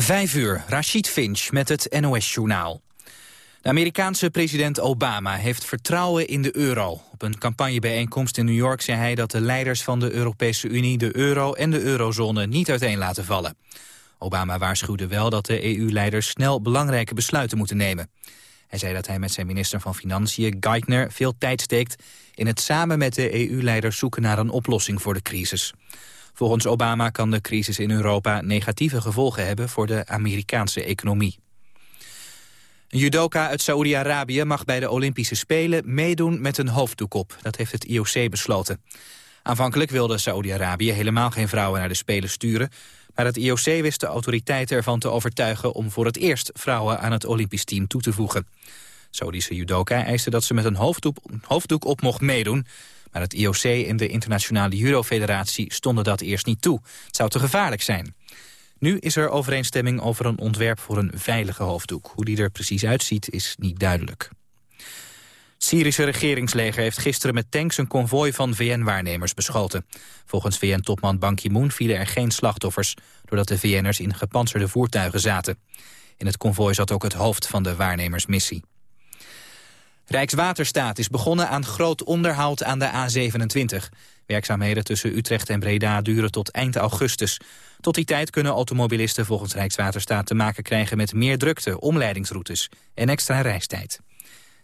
Vijf uur, Rashid Finch met het NOS-journaal. De Amerikaanse president Obama heeft vertrouwen in de euro. Op een campagnebijeenkomst in New York zei hij dat de leiders van de Europese Unie de euro en de eurozone niet uiteen laten vallen. Obama waarschuwde wel dat de EU-leiders snel belangrijke besluiten moeten nemen. Hij zei dat hij met zijn minister van Financiën, Geithner, veel tijd steekt in het samen met de EU-leiders zoeken naar een oplossing voor de crisis. Volgens Obama kan de crisis in Europa negatieve gevolgen hebben voor de Amerikaanse economie. Een judoka uit Saoedi-Arabië mag bij de Olympische Spelen meedoen met een hoofddoek op. Dat heeft het IOC besloten. Aanvankelijk wilde Saoedi-Arabië helemaal geen vrouwen naar de Spelen sturen. Maar het IOC wist de autoriteiten ervan te overtuigen om voor het eerst vrouwen aan het Olympisch team toe te voegen. Saoedische judoka eiste dat ze met een hoofddoek, hoofddoek op mocht meedoen. Maar het IOC en de Internationale Judo-federatie stonden dat eerst niet toe. Het zou te gevaarlijk zijn. Nu is er overeenstemming over een ontwerp voor een veilige hoofddoek. Hoe die er precies uitziet is niet duidelijk. Het Syrische regeringsleger heeft gisteren met tanks een konvooi van VN-waarnemers beschoten. Volgens VN-topman Ban Ki-moon vielen er geen slachtoffers... doordat de VN'ers in gepantserde voertuigen zaten. In het konvooi zat ook het hoofd van de waarnemersmissie. Rijkswaterstaat is begonnen aan groot onderhoud aan de A27. Werkzaamheden tussen Utrecht en Breda duren tot eind augustus. Tot die tijd kunnen automobilisten volgens Rijkswaterstaat te maken krijgen met meer drukte, omleidingsroutes en extra reistijd.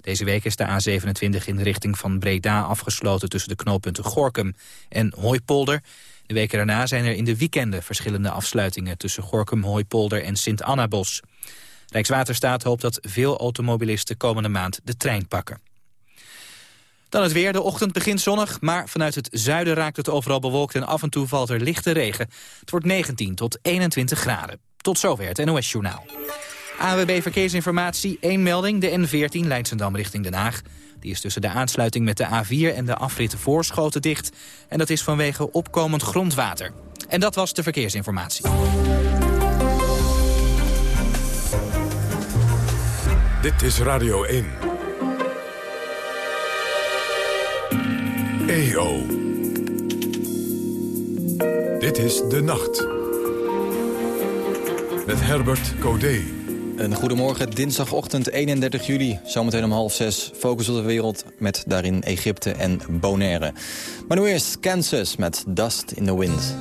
Deze week is de A27 in de richting van Breda afgesloten tussen de knooppunten Gorkum en Hooipolder. De weken daarna zijn er in de weekenden verschillende afsluitingen tussen Gorkum, Hooipolder en Sint-Annabos. Rijkswaterstaat hoopt dat veel automobilisten komende maand de trein pakken. Dan het weer. De ochtend begint zonnig, maar vanuit het zuiden raakt het overal bewolkt en af en toe valt er lichte regen. Het wordt 19 tot 21 graden. Tot zover het NOS Journaal. AWB Verkeersinformatie, één melding, de N14 Leidsendam richting Den Haag. Die is tussen de aansluiting met de A4 en de afrit Voorschoten dicht. En dat is vanwege opkomend grondwater. En dat was de verkeersinformatie. Dit is Radio 1. EO. Dit is De Nacht. Met Herbert Codé. Een goedemorgen, dinsdagochtend 31 juli. Zometeen om half zes, focus op de wereld met daarin Egypte en Bonaire. Maar nu eerst Kansas met Dust in the Wind.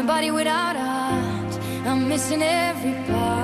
A body without heart. I'm missing every part.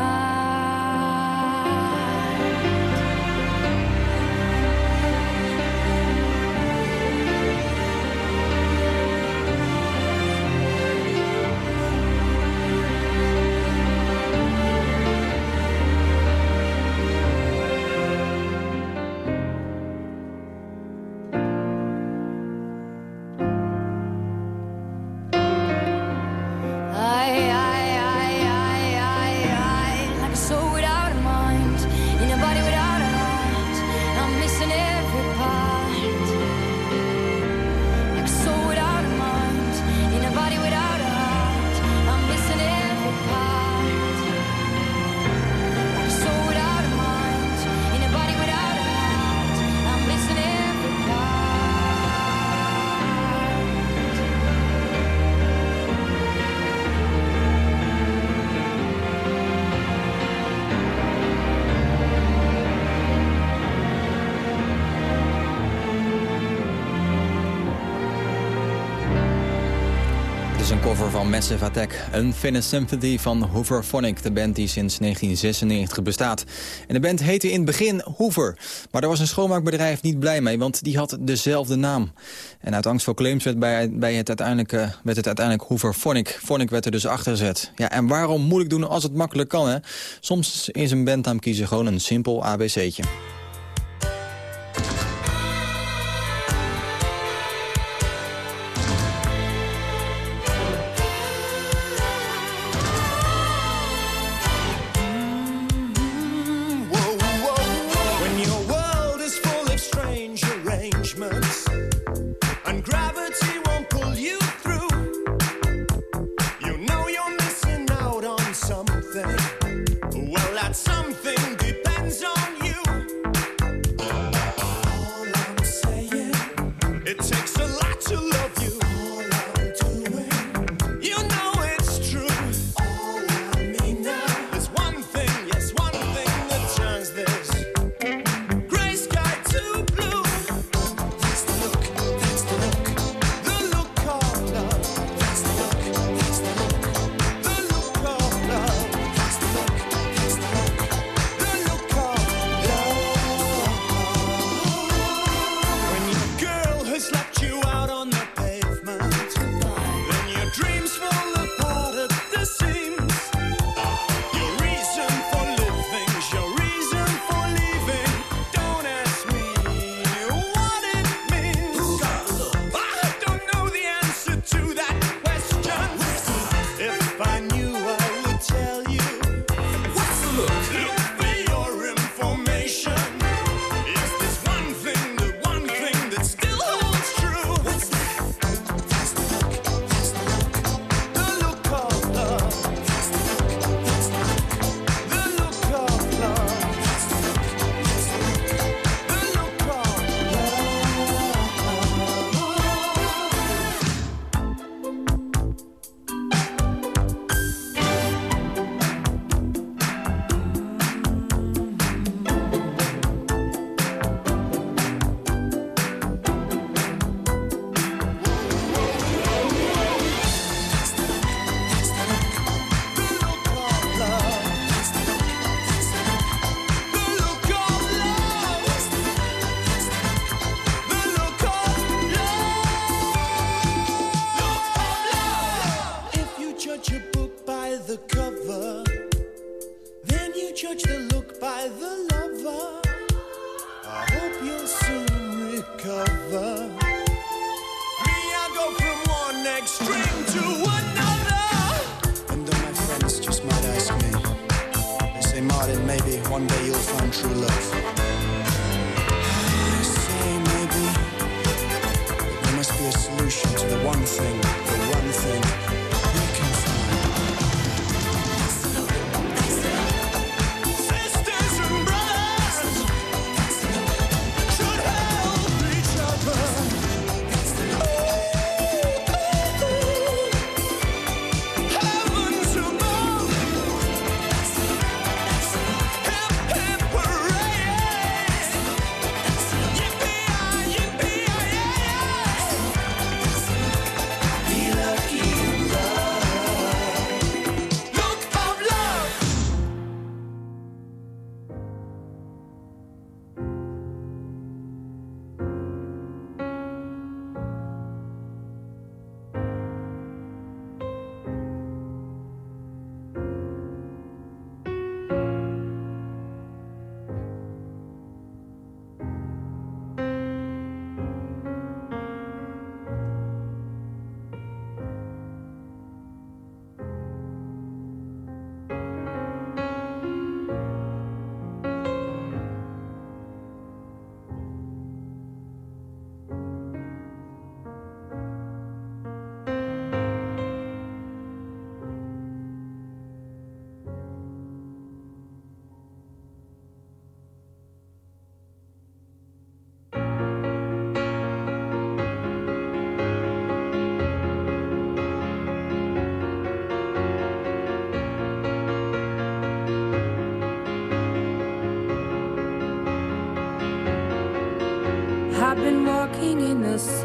Cover van Massive Attack. Unfinished Symphony van Hooverphonic. De band die sinds 1996 bestaat. En de band heette in het begin Hoover. Maar daar was een schoonmaakbedrijf niet blij mee, want die had dezelfde naam. En uit angst voor claims werd, bij, bij het uiteindelijk, werd het uiteindelijk Hooverphonic. Phonic werd er dus achtergezet. Ja, en waarom moeilijk doen als het makkelijk kan, hè? Soms is een bandnaam kiezen gewoon een simpel ABC'tje.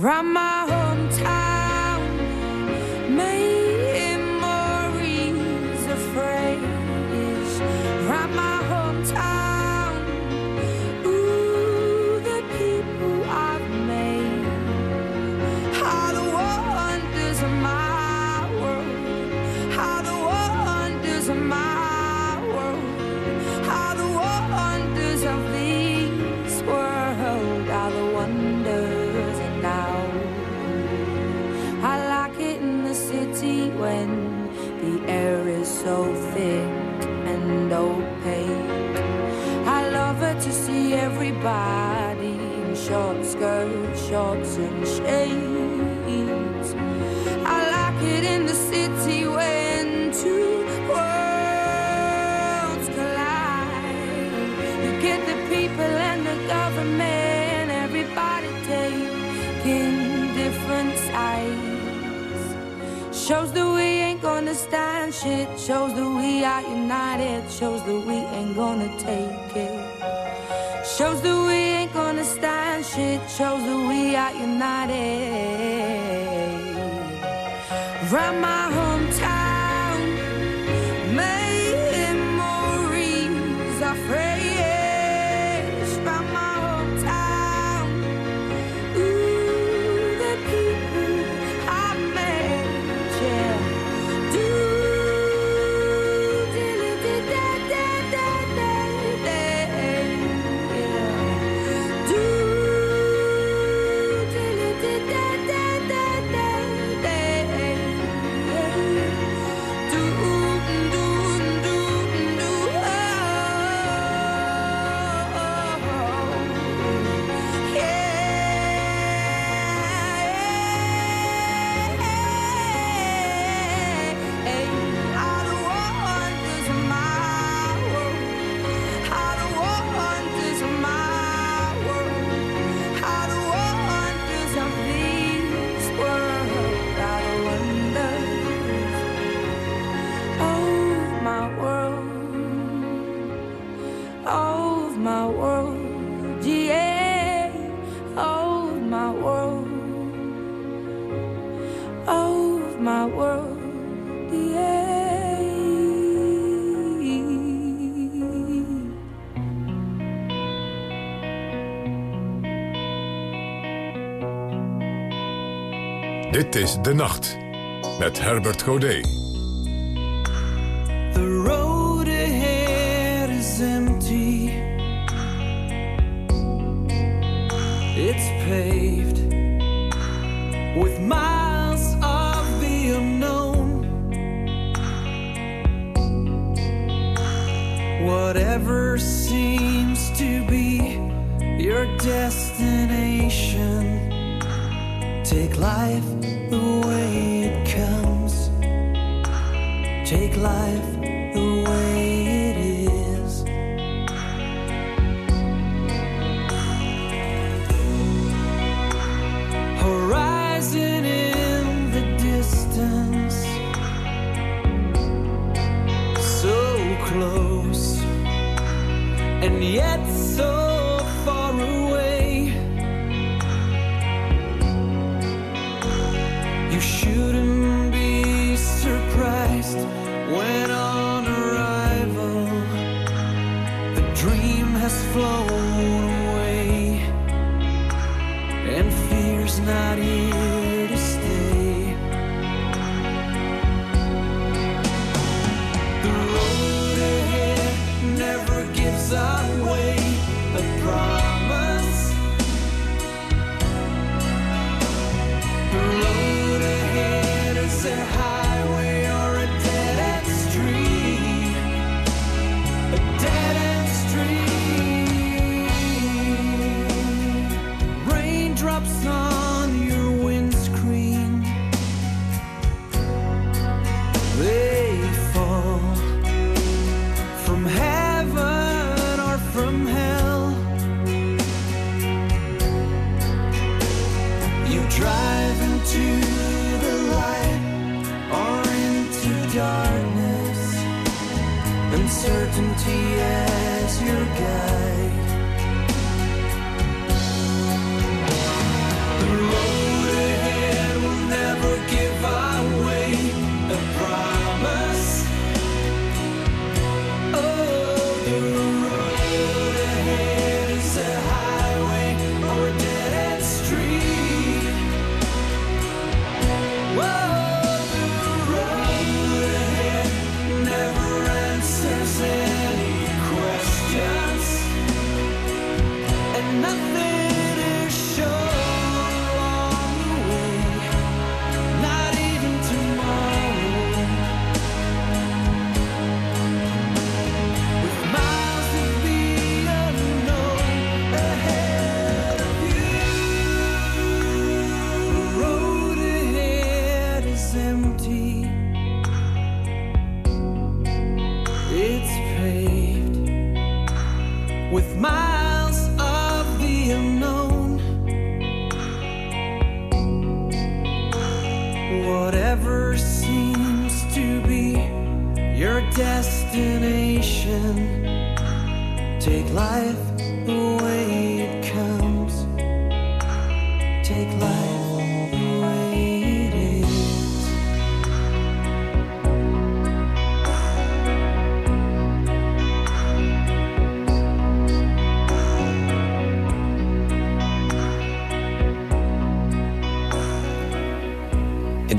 Rama in short skirts, shorts, and shades. I like it in the city when two worlds collide. You get the people and the government, everybody taking different sides. Shows that we ain't gonna stand shit. Shows that we are united. Shows that we ain't gonna take it. Shows that we ain't gonna stand shit. Shows that we are united. Round my Dit is De Nacht. Met Herbert Godet. The road ahead is empty. It's paved with miles of the unknown. Whatever seems to be your destination, take life life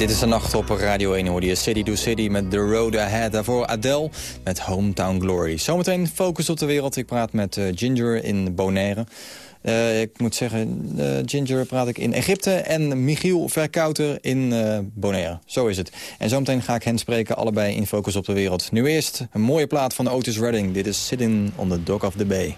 dit is de nacht op Radio 1 hoorde je City to City met The Road Ahead. Daarvoor Adele met Hometown Glory. Zometeen focus op de wereld. Ik praat met eh, Ginger in Bonaire. Eh, ik moet zeggen, eh, Ginger praat ik in Egypte en Michiel Verkouter in Bonaire. Zo is het. En zometeen ga ik hen spreken, allebei in Focus op de Wereld. Nu eerst een mooie plaat van Otis Redding. Dit is Sitting on the Dock of the Bay.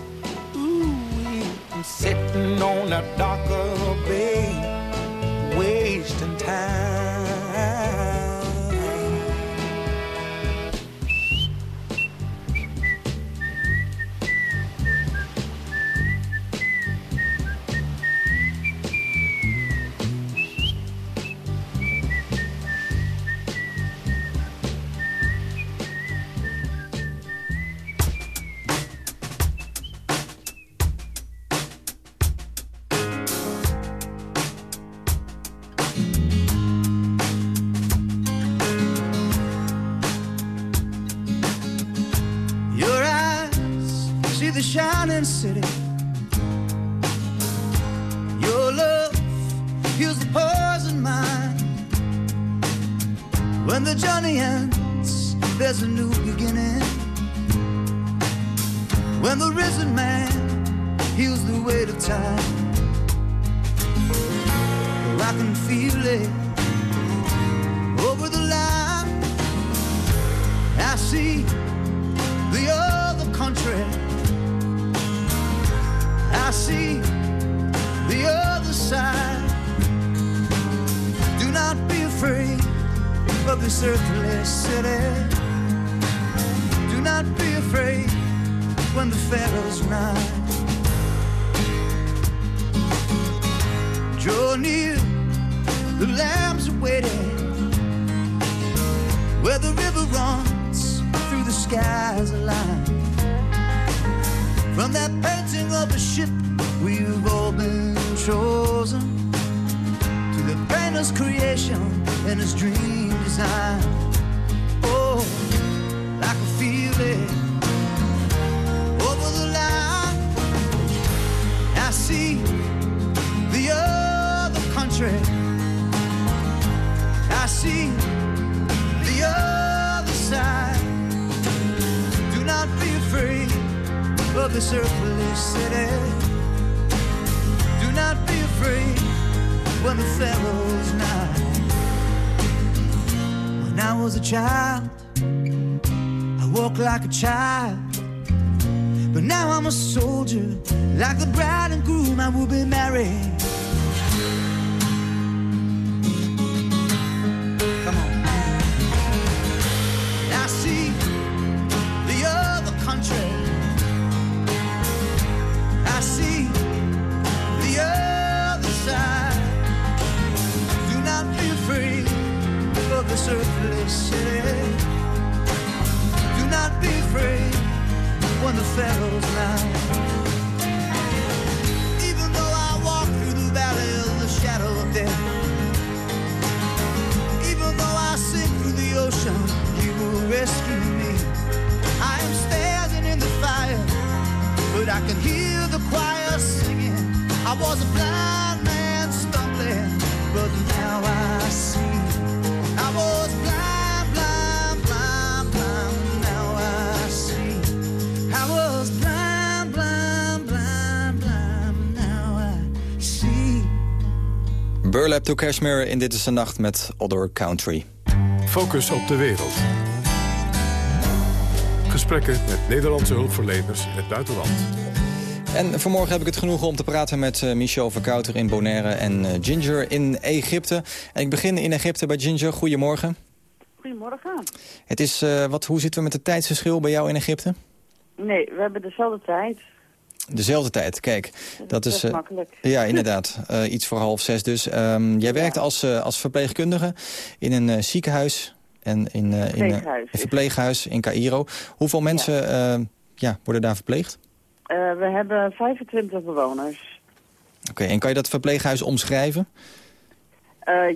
Sitting on the dock of a bay, wasting time. I can feel it over the line. I see the other country. I see the other side. Do not be afraid of this earthly city. Do not be afraid when the Pharaoh's night. Skies aligned. From that painting of a ship, we've all been chosen to the painter's creation and his dream design. Oh, I can feel it over the line. I see the other country. Of this earthly city. Do not be afraid when the Pharaoh's night. When I was a child, I walked like a child. But now I'm a soldier, like the bride and groom, I will be married. When the Pharaoh's lie. Even though I walk through the valley of the shadow of death. Even though I sink through the ocean, He will rescue me. I am standing in the fire, but I can hear the choir singing. I was a blind man stumbling, but now I see. Burlap to Cashmere in Dit is de Nacht met Other Country. Focus op de wereld. Gesprekken met Nederlandse hulpverleners in het buitenland. En vanmorgen heb ik het genoegen om te praten met eh, Michel Verkouter in Bonaire en eh, Ginger in Egypte. En ik begin in Egypte bij Ginger. Goedemorgen. Goedemorgen. Het is, eh, wat, hoe zitten we met het tijdsverschil bij jou in Egypte? Nee, we hebben dezelfde tijd. Dezelfde tijd, kijk. Dat is, eh, makkelijk. Ja, inderdaad. Eh, iets voor half zes dus. Ehm, jij werkt als, eh, als verpleegkundige in een ziekenhuis. En in, in, Verpleeghuis. een verpleeghuis in Cairo. Hoeveel mensen eh, ja, worden daar verpleegd? We hebben 25 bewoners. Oké, en kan je dat verpleeghuis omschrijven?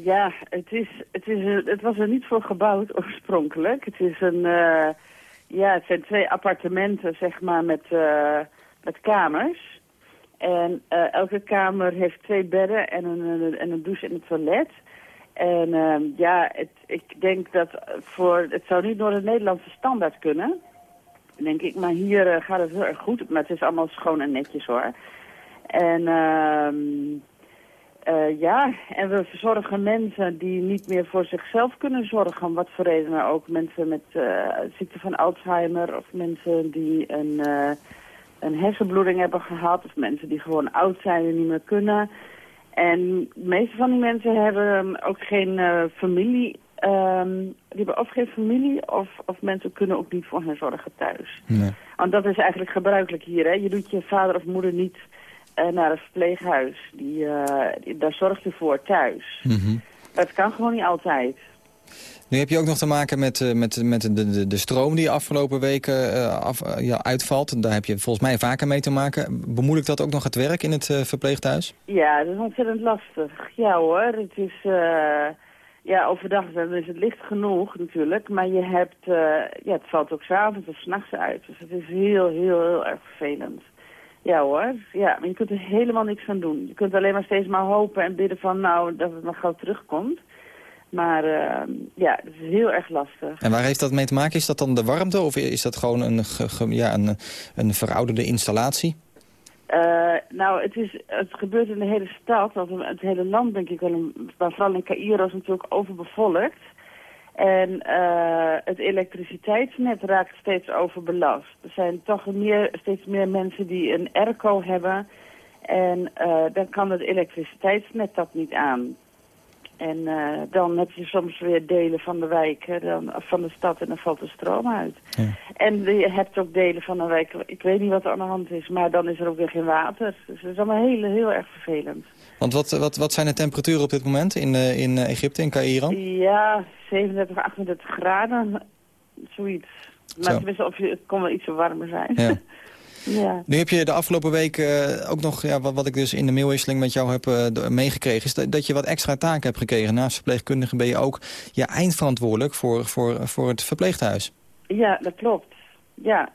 Ja, het, is, het, is, een- het was er niet voor gebouwd oorspronkelijk. Het is een, ja, het zijn twee appartementen, zeg maar, met, met kamers. En eh, elke kamer heeft twee bedden en een, een- en een douche en een toilet. En ehm, ja, ik denk dat voor, het zou niet door de Nederlandse standaard kunnen, denk ik. Maar hier eh, gaat het heel erg goed. Maar het is allemaal schoon en netjes hoor. En ehm eh, ja, en we verzorgen mensen die niet meer voor zichzelf kunnen zorgen, om wat voor reden dan ook. Mensen met eh, ziekte van Alzheimer of mensen die een, eh, een hersenbloeding hebben gehad... of mensen die gewoon oud zijn en niet meer kunnen. En de meeste van die mensen hebben ook geen eh, familie... ehm, die hebben of geen familie of, of mensen kunnen ook niet voor hen zorgen thuis. Nee. Want dat is eigenlijk gebruikelijk hier. Hè? Je doet je vader of moeder niet eh, naar een verpleeghuis. Die, eh, die- daar zorg je voor thuis. Mhm. Dat kan gewoon niet altijd. Nu heb je ook nog te maken met, eh, met, met de, de, de stroom die afgelopen weken eh, af, eh, ja, uitvalt. Daar heb je volgens mij vaker mee te maken. Bemoeilijkt dat ook nog het werk in het verpleeghuis? Ja, dat is ontzettend lastig. Ja hoor, het is... ja, overdag is het licht genoeg natuurlijk. Maar je hebt... ja, het valt ook s'avonds of s'nachts uit. Dus het is heel, heel, heel erg vervelend. Ja hoor, ja, je kunt er helemaal niks aan doen. Je kunt alleen maar steeds maar hopen en bidden van nou dat het nog gauw terugkomt. Maar eh, ja, het is heel erg lastig. En waar heeft dat mee te maken? Is dat dan de warmte of is dat gewoon een, ja, een, een verouderde installatie? Eh, nou, het, is, het gebeurt in de hele stad, of in het hele land denk ik wel, maar vooral in Cairo is natuurlijk overbevolkt. En eh, het elektriciteitsnet raakt steeds overbelast. Er zijn toch meer, steeds meer mensen die een airco hebben. En eh, dan kan het elektriciteitsnet dat niet aan. En eh, dan heb je soms weer delen van de wijk, hè, dan, van de stad en dan valt de stroom uit. Ja. En je hebt ook delen van de wijk, ik weet niet wat er aan de hand is, maar dan is er ook weer geen water. Dus het is allemaal heel, heel erg vervelend. Want wat, wat, wat zijn de temperaturen op dit moment in, eh, in eh, Egypte, in Cairo? Ja, 37, 38 graden, zoiets. Maar Zo. tenminste, of je, het kon wel iets warmer zijn. Ja. ja. Nu heb je de afgelopen week eh, ook nog, ja, wat, wat ik dus in de mailwisseling met jou heb eh, meegekregen... is dat, dat je wat extra taken hebt gekregen. Naast verpleegkundige ben je ook ja, eindverantwoordelijk voor, voor, voor het verpleeghuis. Ja, dat klopt. Ja,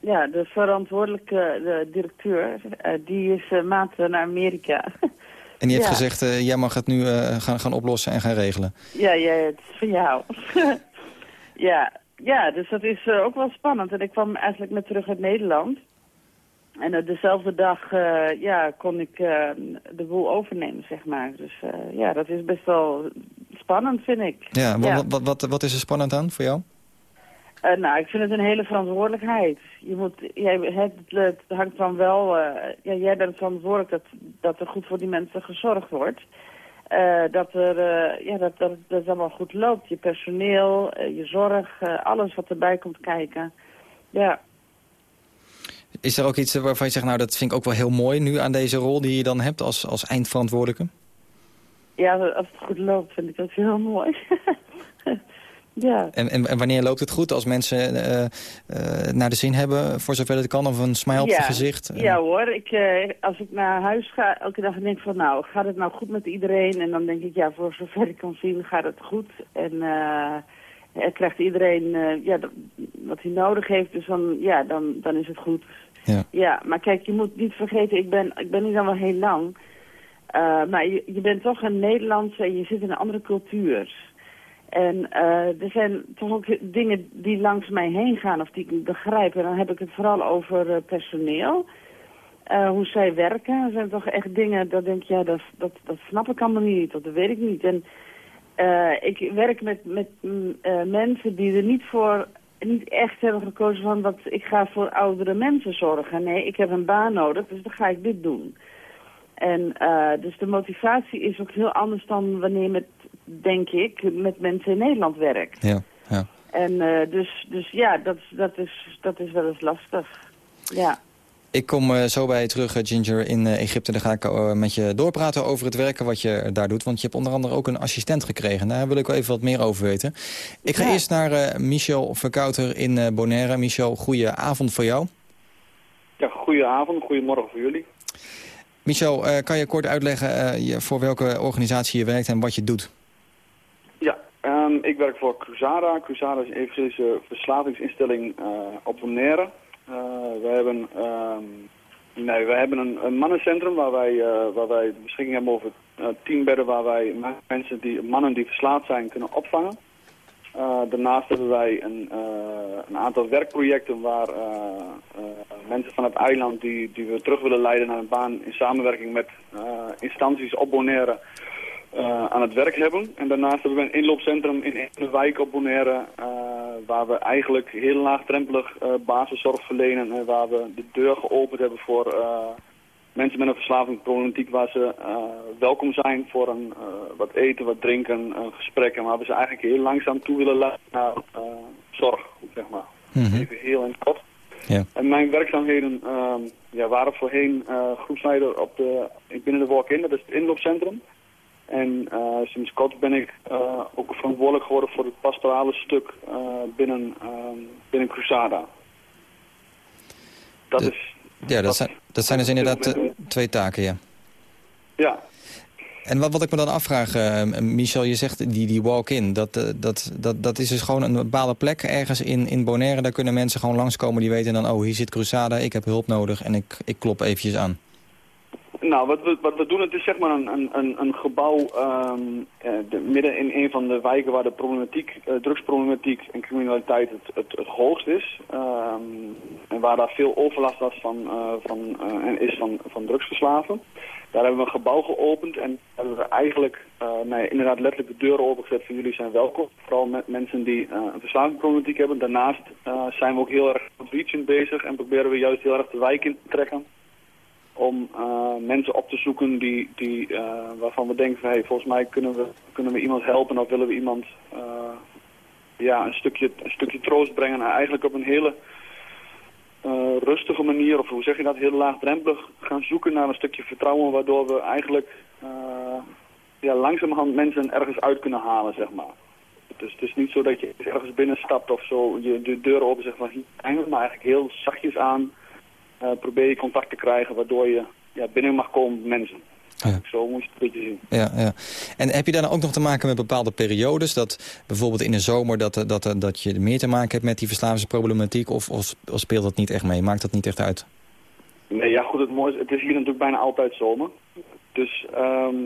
ja de verantwoordelijke de directeur, eh, die is maand naar Amerika. En die heeft Ja. gezegd, jij mag het nu gaan, gaan oplossen en gaan regelen. ja, ja, het is van jou. ja, ja, dus dat is ook wel spannend. En ik kwam eigenlijk net terug uit Nederland. En eh, dezelfde dag eh, ja, kon ik eh, de boel overnemen, zeg maar. Dus ja, dat is best wel spannend, vind ik. Ja, Ja. Wat, wat, wat, wat is er spannend aan voor jou? Nou, ik vind het een hele verantwoordelijkheid. Je moet, jij, het, het hangt dan wel, ja, jij bent verantwoordelijk dat, dat er goed voor die mensen gezorgd wordt. Dat, er, ja, dat, dat, dat het allemaal goed loopt. Je personeel, je zorg, alles wat erbij komt kijken. Ja, Is er ook iets waarvan je zegt, nou dat vind ik ook wel heel mooi nu aan deze rol die je dan hebt als, als eindverantwoordelijke? ja, als het goed loopt vind ik dat heel mooi. ja. En, en, en wanneer loopt het goed? Als mensen eh, eh, naar de zin hebben, voor zover het kan, of een smile op ja. het gezicht? Ja hoor, ik, eh, als ik naar huis ga, elke dag denk ik van nou, gaat het nou goed met iedereen? En dan denk ik, ja, voor zover ik kan zien gaat het goed. En eh, krijgt iedereen eh, ja, wat hij nodig heeft, dus dan, ja, dan, dan is het goed. Ja. ja, maar kijk, je moet niet vergeten, ik ben, ik ben hier dan wel heel lang. Eh, maar je, je bent toch een Nederlandse en je zit in een andere cultuur. En eh, er zijn toch ook dingen die langs mij heen gaan of die ik niet begrijp. En dan heb ik het vooral over eh, personeel. Eh, hoe zij werken. Er zijn toch echt dingen dat denk ik, ja, dat, dat, dat snap ik allemaal niet. Dat weet ik niet. En eh, ik werk met, met mm, eh, mensen die er niet voor niet echt hebben gekozen van dat ik ga voor oudere mensen zorgen. Nee, ik heb een baan nodig, dus dan ga ik dit doen. En eh, dus de motivatie is ook heel anders dan wanneer met, denk ik, met mensen in Nederland werkt. Ja, ja. En dus, dus ja, dat, dat, is, dat is wel eens lastig. Ja. Ik kom eh, zo bij je terug, eh, Ginger, in eh, Egypte. Dan ga ik eh, met je doorpraten over het werken wat je daar doet. Want je hebt onder andere ook een assistent gekregen. Daar wil ik wel even wat meer over weten. Ik ga Ja. eerst naar eh, Michel Verkouter in eh, Bonaire. Michel, goeie avond voor jou. Ja, goedenavond, goedemorgen voor jullie. Michel, eh, kan je kort uitleggen eh, je- voor welke organisatie je werkt en wat je doet? Ja, ehm, ik werk voor Cruzada. Cruzada is een evangelische verslavingsinstelling eh, op Bonaire. Eh, we hebben, ehm, nee, we hebben een, een mannencentrum waar wij, eh, waar wij beschikking hebben over eh, tien bedden waar wij mensen die, mannen die verslaafd zijn kunnen opvangen. Daarnaast hebben wij een, een aantal werkprojecten waar mensen van het eiland die, die we terug willen leiden naar een baan in samenwerking met instanties op Eh, aan het werk hebben. En daarnaast hebben we een inloopcentrum in een wijk op Bonaire eh, waar we eigenlijk heel laagdrempelig eh, basiszorg verlenen en waar we de deur geopend hebben voor mensen met een verslavingsproblematiek waar ze welkom zijn voor een, wat eten, wat drinken, een gesprek en waar we ze eigenlijk heel langzaam toe willen leiden naar zorg, zeg maar. Mhm. Even heel in het kort. Ja. En mijn werkzaamheden ehm, ja, waren voorheen groepsleider op de, binnen de walk-in, dat is het inloopcentrum. En eh, sinds kort ben ik eh, ook verantwoordelijk geworden voor het pastorale stuk eh, binnen, ehm, binnen Cruzada. Dat De- is, Ja, dat zijn, dat zijn dus inderdaad twee taken, ja. ja, En wat, wat ik me dan afvraag, Michel, je zegt die, die walk-in. Dat, dat, dat, dat is dus gewoon een bepaalde plek ergens in, in Bonaire. Daar kunnen mensen gewoon langskomen die weten dan... oh, hier zit Cruzada, ik heb hulp nodig en ik, ik klop eventjes aan. Nou, wat we, wat we doen, het is zeg maar een, een, een, gebouw ehm, eh, de, midden in een van de wijken waar de problematiek, eh, drugsproblematiek en criminaliteit het, het, het hoogst is. Ehm, en waar daar veel overlast was van, eh, van, en is van, van drugsverslaven. Daar hebben we een gebouw geopend en hebben we eigenlijk nee, inderdaad letterlijk de deuren opengezet voor jullie zijn welkom. Vooral met mensen die een verslavingsproblematiek hebben. Daarnaast zijn we ook heel erg outreachend bezig en proberen we juist heel erg de wijk in te trekken om eh, mensen op te zoeken die, die, eh, waarvan we denken hey, volgens mij kunnen we, kunnen we iemand helpen of willen we iemand eh, ja, een, stukje, een stukje troost brengen. En eigenlijk op een hele rustige manier, of hoe zeg je dat, heel laagdrempelig gaan zoeken naar een stukje vertrouwen waardoor we eigenlijk ja, langzamerhand mensen ergens uit kunnen halen, zeg maar. Dus het is niet zo dat je ergens binnenstapt of zo, je de deur open zegt van hier maar eigenlijk heel zachtjes aan probeer je contact te krijgen waardoor je ja, binnen mag komen met mensen. Ja. Zo moet je het een beetje zien. Ja, ja. En heb je daar dan ook nog te maken met bepaalde periodes? Dat bijvoorbeeld in de zomer dat, eh, dat, eh, dat je meer te maken hebt met die verslavingsproblematiek? Of, of, of speelt dat niet echt mee? Maakt dat niet echt uit? Nee, ja goed, het, het is hier natuurlijk bijna altijd zomer. Dus ehm,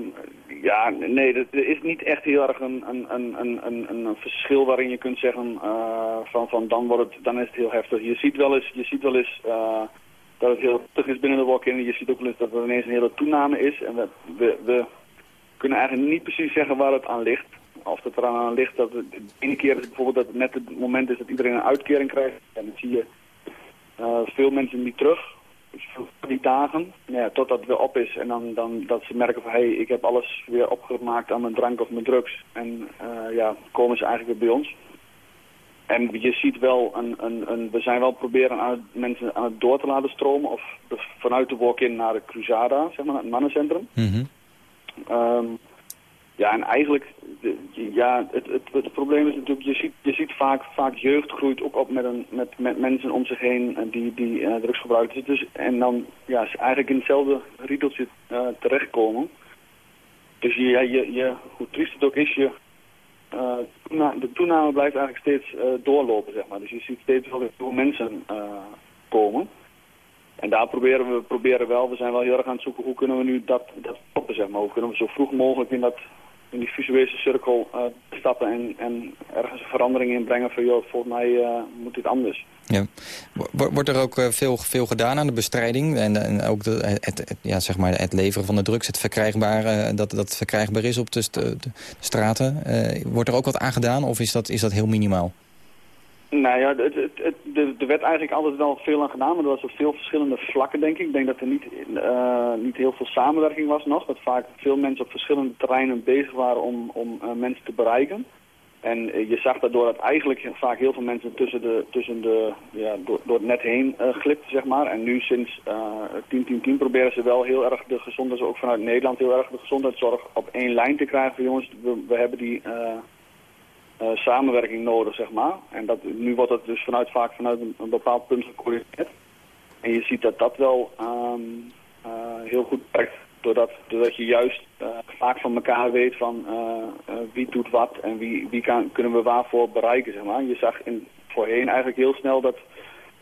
ja, nee, er is niet echt heel erg een, een, een, een, een, verschil waarin je kunt zeggen eh, van, van dan, wordt het, dan is het heel heftig. Je ziet wel eens, je ziet wel eens eh, dat het heel heftig is binnen de walk-in. Je ziet ook wel eens dat er ineens een hele toename is. En we, we, we kunnen eigenlijk niet precies zeggen waar het aan ligt. Of het eraan aan ligt dat het, de ene keer is bijvoorbeeld dat het net het moment is dat iedereen een uitkering krijgt. En dan zie je eh, veel mensen niet terug. Dus die dagen, ja, totdat het weer op is. En dan, dan dat ze merken van, hé, hey, ik heb alles weer opgemaakt aan mijn drank of mijn drugs. En eh, ja, komen ze eigenlijk weer bij ons. En je ziet wel, een, een, een, we zijn wel proberen aan het, mensen aan het door te laten stromen. Of de- vanuit de walk-in naar de Cruzada, zeg maar, naar het mannencentrum. Mhm. Ehm, ja, en eigenlijk, de- ja, het, het, het probleem is natuurlijk, je ziet, je ziet vaak, vaak jeugd groeit ook op met, een, met, met mensen om zich heen en die, die eh, drugs gebruiken. Dus, en dan ja, ze eigenlijk in hetzelfde riedeltje eh, terechtkomen. Dus je, ja, je, je, hoe triest het ook is, je, eh, de toename blijft eigenlijk steeds eh, doorlopen, zeg maar. Dus je ziet steeds wel nieuwe mensen eh, komen. En daar proberen we proberen wel, we zijn wel heel erg aan het zoeken hoe kunnen we nu dat, dat stoppen, zeg maar. Hoe kunnen we zo vroeg mogelijk in, dat, in die visuele cirkel eh, stappen en, en ergens een verandering in brengen van, joh, volgens mij eh, moet dit anders. Ja. Wo- Wordt er ook eh, veel, veel gedaan aan de bestrijding en, en ook de, het, het- ja, zeg maar het leveren van de drugs, het verkrijgbaar, eh, dat, dat verkrijgbaar is op de, st- de straten? Wordt er ook wat aan gedaan of is dat, is dat heel minimaal? Nou ja, het, het, het, de- er werd eigenlijk altijd wel veel aan gedaan, maar er was op veel verschillende vlakken, denk ik. Ik denk dat er niet, eh, niet heel veel samenwerking was nog. Dat vaak veel mensen op verschillende terreinen bezig waren om, om eh, mensen te bereiken. En eh, je zag daardoor dat eigenlijk vaak heel veel mensen tussen, de, tussen de, ja, door, door het net heen eh glipten, zeg maar. En nu sinds eh 10-10-10 proberen ze wel heel erg de gezondheid, ook vanuit Nederland, heel erg de gezondheidszorg op één lijn te krijgen. Jongens, we, we hebben die... eh, samenwerking nodig, zeg maar. En dat, nu wordt het dus vanuit, vaak vanuit een, bepaald punt gecoördineerd. En je ziet dat dat wel eh, heel goed werkt. Doordat, doordat je juist eh, vaak van elkaar weet van wie doet wat en wie, wie kan, kunnen we waarvoor bereiken, zeg maar. Je zag in, voorheen eigenlijk heel snel dat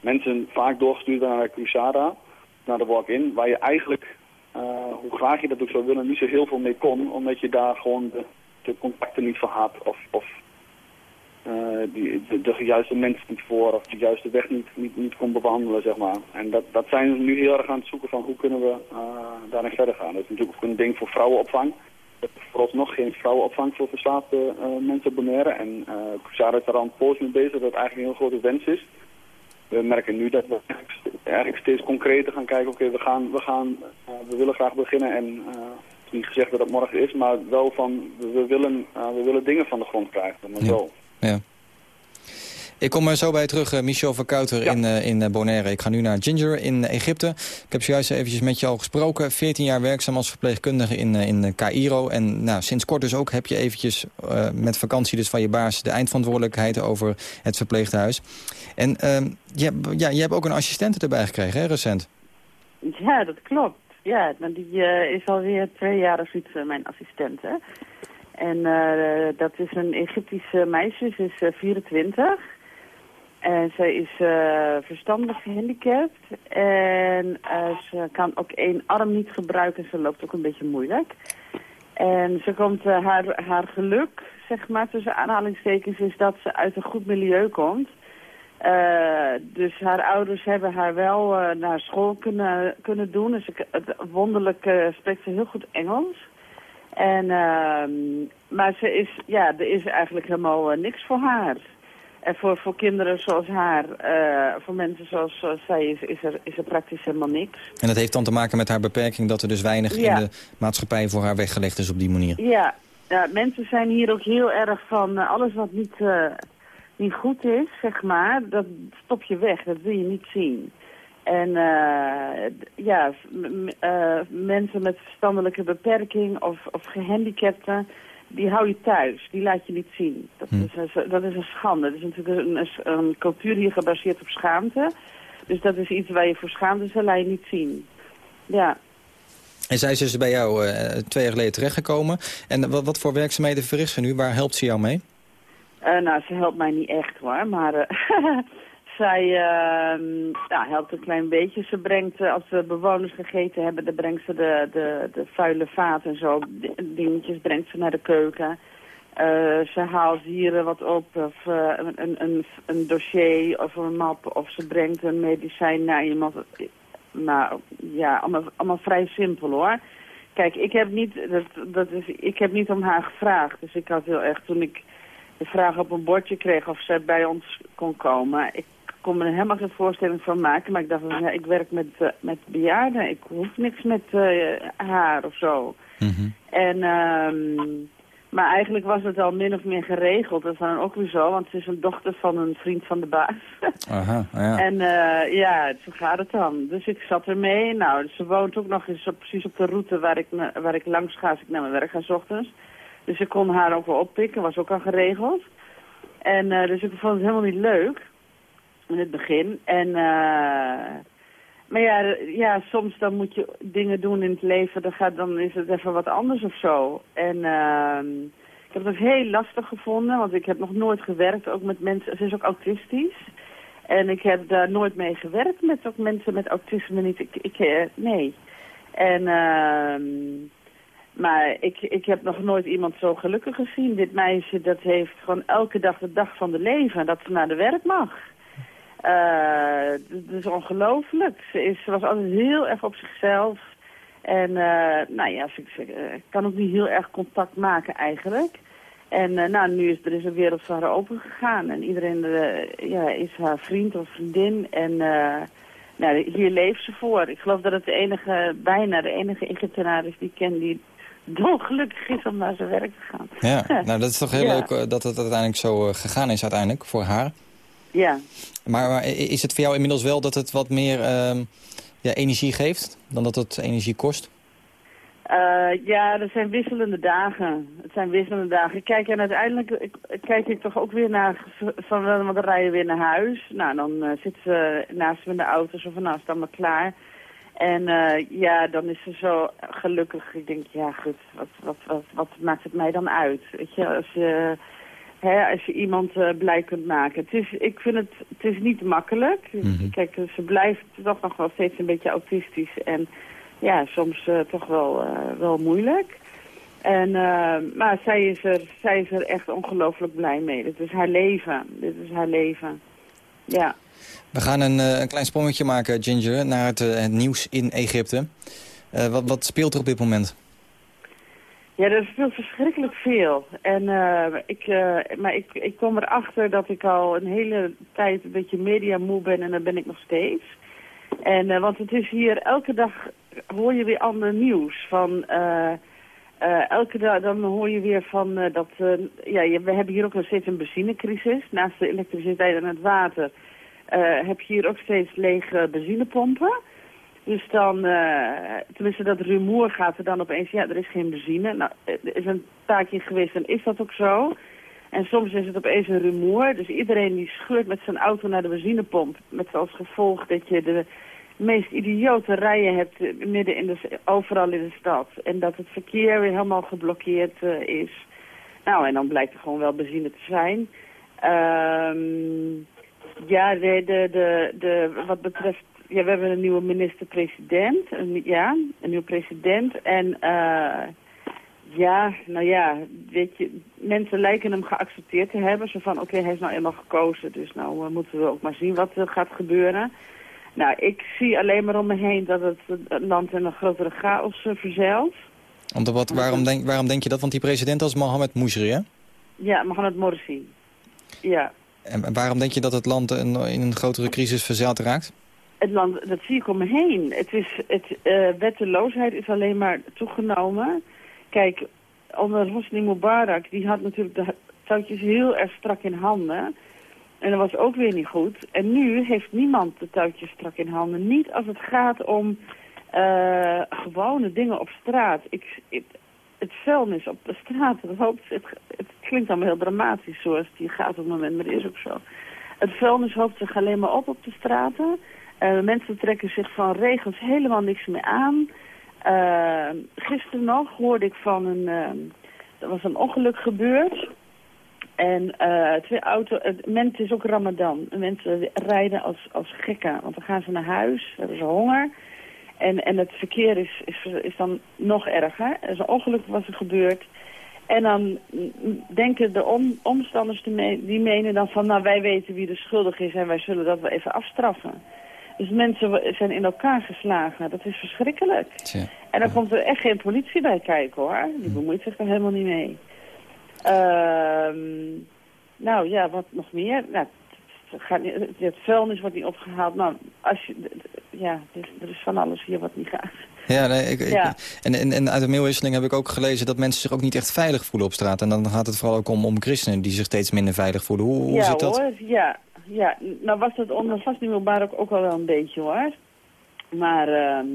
mensen vaak doorgestuurd naar de naar de walk-in, waar je eigenlijk, hoe graag je dat ook zou willen, niet zo heel veel mee kon, omdat je daar gewoon de, de contacten niet van had of, of die, de, de juiste mensen niet voor of de juiste weg niet, niet, niet kon bewandelen, zeg maar. En dat, dat zijn we nu heel erg aan het zoeken van hoe kunnen we uh, daarin verder gaan. Dat is natuurlijk ook een ding voor vrouwenopvang. Vooralsnog geen vrouwenopvang voor verslaafde uh, mensen op Bonaire. En uh, Sarah is daar al een poos mee bezig dat het eigenlijk een heel grote wens is. We merken nu dat we eigenlijk, steeds concreter gaan kijken, oké, we gaan, we gaan, uh, we willen graag beginnen en uh, het is niet gezegd dat het morgen is, maar wel van, we willen, we willen dingen van de grond krijgen, maar wel. Ja. Ik kom er zo bij terug, uh, Michel Verkouter ja. in, uh, in Bonaire. Ik ga nu naar Ginger in Egypte. Ik heb zojuist eventjes met je al gesproken. 14 jaar werkzaam als verpleegkundige in, in Cairo. En nou, sinds kort dus ook heb je eventjes uh, met vakantie dus van je baas... de eindverantwoordelijkheid over het verpleeghuis. En uh, je, ja, je hebt ook een assistente erbij gekregen, hè, recent? Ja, dat klopt. Ja, die uh, is alweer twee jaar of iets uh, mijn assistent. Hè? En uh, dat is een Egyptische meisje, ze is uh, 24. En zij is uh, verstandig gehandicapt. En ze kan ook één arm niet gebruiken. Ze loopt ook een beetje moeilijk. En ze komt haar, haar geluk, zeg maar, tussen aanhalingstekens, is dat ze uit een goed milieu komt. Dus haar ouders hebben haar wel naar school kunnen, kunnen doen. Dus het, wonderlijk spreekt ze heel goed Engels. En, uh, maar ze is, ja, er is eigenlijk helemaal uh, niks voor haar. En voor, voor kinderen zoals haar, uh, voor mensen zoals, zoals zij is, is er, is er praktisch helemaal niks. En dat heeft dan te maken met haar beperking dat er dus weinig ja. in de maatschappij voor haar weggelegd is op die manier? Ja, ja mensen zijn hier ook heel erg van uh, alles wat niet, uh, niet goed is, zeg maar, dat stop je weg, dat wil je niet zien. En uh, ja, uh, mensen met verstandelijke beperking of, of gehandicapten, die hou je thuis. Die laat je niet zien. Dat, hm. is, een, dat is een schande. Het is natuurlijk een, een, een, cultuur hier gebaseerd op schaamte. Dus dat is iets waar je voor schaamt, dus dat laat je niet zien. Ja. En zij is dus bij jou uh, twee jaar geleden terechtgekomen. En wat, wat voor werkzaamheden verricht ze nu? Waar helpt ze jou mee? nou, ze helpt mij niet echt hoor, maar... Zij ja, helpt een klein beetje. Ze brengt, als de bewoners gegeten hebben, dan brengt ze de, de, de vuile vaat en zo, dingetjes, brengt ze naar de keuken. Uh, ze haalt hier wat op, of uh, een, een, een dossier of een map, of ze brengt een medicijn naar iemand. Nou, ja, allemaal, vrij simpel hoor. Kijk, ik heb, niet, dat, dat is, ik heb niet om haar gevraagd, dus ik had heel erg, toen ik de vraag op een bordje kreeg of zij bij ons kon komen. Ik kon me er helemaal geen voorstelling van maken. Maar ik dacht, ja, ik werk met, uh, met bejaarden. Ik hoef niks met uh, haar of zo. Mhm. Mm -hmm. En, um, maar eigenlijk was het al min of meer geregeld. Dat is dan ook weer zo, want ze is een dochter van een vriend van de baas. Aha, ja. En uh, ja, zo gaat het dan. Dus ik zat ermee. Nou, ze woont ook nog eens op, precies op de route waar ik, waar ik langs ga als ik naar mijn werk ga s ochtends. Dus ik kon haar ook wel oppikken, was ook al geregeld. En dus ik vond het helemaal niet leuk in het begin. En, uh, maar ja, ja, soms dan moet je dingen doen in het leven, dan, gaat, dan is het even wat anders of zo. En uh, ik heb dat heel lastig gevonden, want ik heb nog nooit gewerkt, ook met mensen, ze is ook autistisch. En ik heb daar nooit mee gewerkt met ook mensen met autisme niet. Ik, ik, nee. En... Uh, maar ik, ik heb nog nooit iemand zo gelukkig gezien. Dit meisje dat heeft gewoon elke dag de dag van de leven dat ze naar de werk mag. Uh, is ongelooflijk. Ze, is, ze was altijd heel erg op zichzelf. En uh, nou ja, ze, ze uh, kan ook niet heel erg contact maken eigenlijk. En eh, nou, nu is er is een wereld voor haar open gegaan. En iedereen eh, ja, is haar vriend of vriendin. En eh, nou, hier leeft ze voor. Ik geloof dat het de enige, bijna de enige Egyptenaar is die ik ken die dolgelukkig is om naar zijn werk te gaan. Ja, nou dat is toch heel Ja. leuk eh, dat het uiteindelijk zo eh, gegaan is uiteindelijk voor haar. Ja. Maar, is het voor jou inmiddels wel dat het wat meer ehm, ja, energie geeft dan dat het energie kost? Eh, ja, er zijn wisselende dagen. Het zijn wisselende dagen. Kijk, en uiteindelijk eh, kijk ik toch ook weer naar, van, wel, want dan rij je weer naar huis. Nou, dan eh, zit ze naast me in de auto, zo van, nou, is het allemaal klaar. En eh, ja, dan is ze zo gelukkig. Ik denk, ja, goed, wat, wat, wat, wat maakt het mij dan uit? Weet je, als je, hè, als je iemand eh, blij kunt maken. Het is, ik vind het, het is niet makkelijk. Kijk, ze blijft toch nog wel steeds een beetje autistisch. En ja, soms eh, toch wel, eh, wel moeilijk. En, eh, maar zij is, er, zij is er echt ongelooflijk blij mee. Dit is haar leven. Dit is haar leven. Ja. We gaan een, eh, een klein sprongetje maken, Ginger, naar het, eh, het nieuws in Egypte. Eh, wat, wat speelt er op dit moment? Ja, er speelt verschrikkelijk veel. En, eh, ik, eh, maar ik, ik kom erachter dat ik al een hele tijd een beetje mediamoe ben en dat ben ik nog steeds. En, eh, want het is hier, elke dag hoor je weer ander nieuws. Van, elke dag dan hoor je weer van dat, ja, we hebben hier ook nog steeds een benzinecrisis. Naast de elektriciteit en het water heb je hier ook steeds lege benzinepompen. Dus dan, eh, tenminste dat rumoer gaat er dan opeens, ja, er is geen benzine. Nou, er is een paar keer geweest en is dat ook zo. En soms is het opeens een rumoer. Dus iedereen die scheurt met zijn auto naar de benzinepomp. Met als gevolg dat je de meest idiote rijen hebt eh, midden in de, overal in de stad. En dat het verkeer weer helemaal geblokkeerd eh, is. Nou, en dan blijkt er gewoon wel benzine te zijn. Ehm ja, de, de, de, de, wat betreft... Ja, we hebben een nieuwe minister-president. een- Ja, een nieuwe president. En eh ja, nou ja, weet je, mensen lijken hem geaccepteerd te hebben. Zo van, oké, hij is nou eenmaal gekozen, dus nou eh, moeten we ook maar zien wat er gaat gebeuren. Nou, ik zie alleen maar om me heen dat het, het land in een grotere chaos eh, verzeilt. Want wat, waarom, denk, waarom denk je dat? Want die president was Mohamed Mousri, hè? Ja, Mohamed Morsi. Ja, En waarom denk je dat het land in, in een grotere crisis verzeild raakt? Dat zie ik om me heen. Het is, het, eh, wetteloosheid is alleen maar toegenomen. Kijk, onder Hosni Mubarak, die had natuurlijk de touwtjes heel erg strak in handen. En dat was ook weer niet goed. En nu heeft niemand de touwtjes strak in handen. Niet als het gaat om eh, gewone dingen op straat. Ik, het vuilnis op de straat, het, hoopt, het, het klinkt allemaal heel dramatisch zoals die gaat op het moment, maar dat is ook zo. Het vuilnis hoopt zich alleen maar op op de straten. Eh, mensen trekken zich van regels helemaal niks meer aan. Eh, gisteren nog hoorde ik van een... eh, er was een ongeluk gebeurd. En twee auto's... Het is ook Ramadan. Mensen rijden als, als gekken. Want dan gaan ze naar huis, hebben ze honger. En, en het verkeer is, is, is dan nog erger. Er is een ongeluk was er gebeurd. En dan denken de om, omstanders die, me- die menen dan van... nou, wij weten wie er schuldig is en wij zullen dat wel even afstraffen. Dus mensen zijn in elkaar geslagen. Dat is verschrikkelijk. En dan komt er echt geen politie bij kijken, hoor. Die bemoeit zich er helemaal niet mee. Ehm, nou ja, wat nog meer? Nou, het, gaat niet, het- het vuilnis wordt niet opgehaald. Nou, als je, ja, er, is van alles hier wat niet gaat. Ja, nee, ik. En, en, en uit de mailwisseling heb ik ook gelezen dat mensen zich ook niet echt veilig voelen op straat. En dan gaat het vooral ook om, om christenen die zich steeds minder veilig voelen. Hoe, hoe ja zit dat? hoor, ja. Ja. Nou was dat onder vast niet Mubarak ook al wel een beetje hoor. Maar ehm,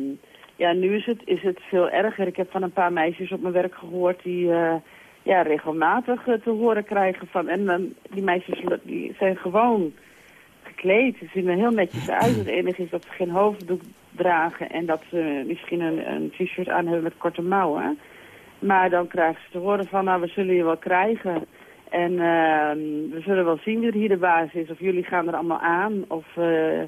ja, nu is het, is het veel erger. Ik heb van een paar meisjes op mijn werk gehoord die eh, ja, regelmatig eh, te horen krijgen van... En dan die meisjes die zijn gewoon gekleed. Ze zien er heel netjes uit. Het enige is dat ze geen hoofddoek dragen en dat ze misschien een, een t-shirt aan hebben met korte mouwen. Maar dan krijgen ze te horen van, nou, we zullen je wel krijgen. En ehm, we zullen wel zien wie er hier de baas is. Of jullie gaan er allemaal aan. Of, eh,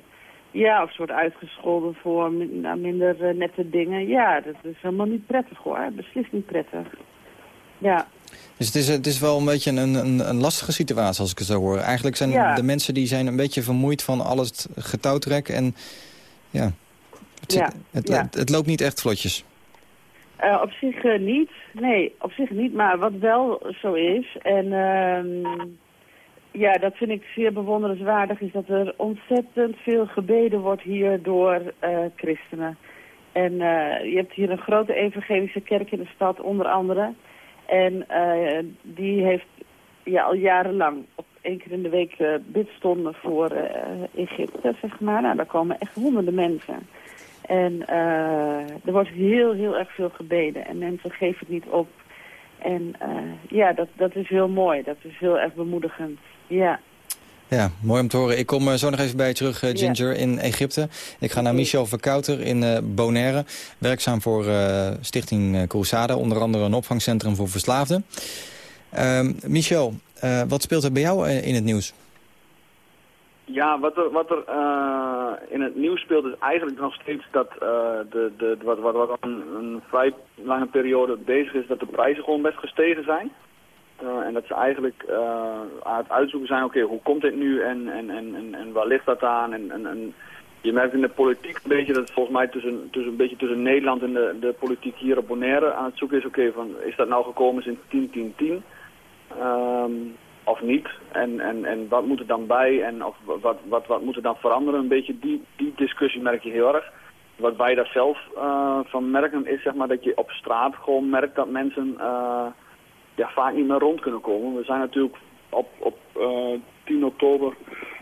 ja, of soort uitgescholden voor min- nou, minder eh, nette dingen. Ja, dat is helemaal niet prettig hoor. Beslist niet prettig. Ja. Dus het is, het is wel een beetje een, een, een lastige situatie als ik het zo hoor. Eigenlijk zijn Ja. de mensen die zijn een beetje vermoeid van alles getouwtrek. En ja, het, Ja, zit- het, ja. het, het loopt niet echt vlotjes. Eh, op zich eh, niet. Nee, op zich niet. Maar wat wel zo is, en ehm, ja, dat vind ik zeer bewonderenswaardig, is dat er ontzettend veel gebeden wordt hier door eh, christenen. En je hebt hier een grote evangelische kerk in de stad, onder andere. En die heeft ja, al jarenlang op één keer in de week bidstonden voor Egypte, zeg maar. Nou, daar komen echt honderden mensen. En eh, er wordt heel, heel erg veel gebeden. En mensen geven het niet op. En eh, ja, dat, dat is heel mooi. Dat is heel erg bemoedigend. Ja. Ja, mooi om te horen. Ik kom eh, zo nog even bij je terug, Ginger, in Egypte. Ik ga naar Michel Verkouter in Bonaire. Werkzaam voor Stichting Cruzade, onder andere een opvangcentrum voor verslaafden. Ehm, Michel, wat speelt er bij jou in het nieuws? Ja, wat er, wat er eh, in het nieuws speelt is eigenlijk nog steeds dat eh, de, de, wat, wat, wat een, een vrij lange periode bezig is, dat de prijzen gewoon best gestegen zijn. Eh, en dat ze eigenlijk aan het uitzoeken zijn, oké, hoe komt dit nu en, en, en, en, waar ligt dat aan? En, en, je merkt in de politiek een beetje dat het volgens mij tussen, tussen, een beetje tussen Nederland en de, de politiek hier op Bonaire aan het zoeken is, oké, van is dat nou gekomen sinds 10-10-10? Ehm, of niet? En, en, en wat moet er dan bij? En of wat, wat, wat moet er dan veranderen? Een beetje die, die discussie merk je heel erg. Wat wij daar zelf eh, van merken is zeg maar dat je op straat gewoon merkt dat mensen eh, ja, vaak niet meer rond kunnen komen. We zijn natuurlijk op, op eh, 10 oktober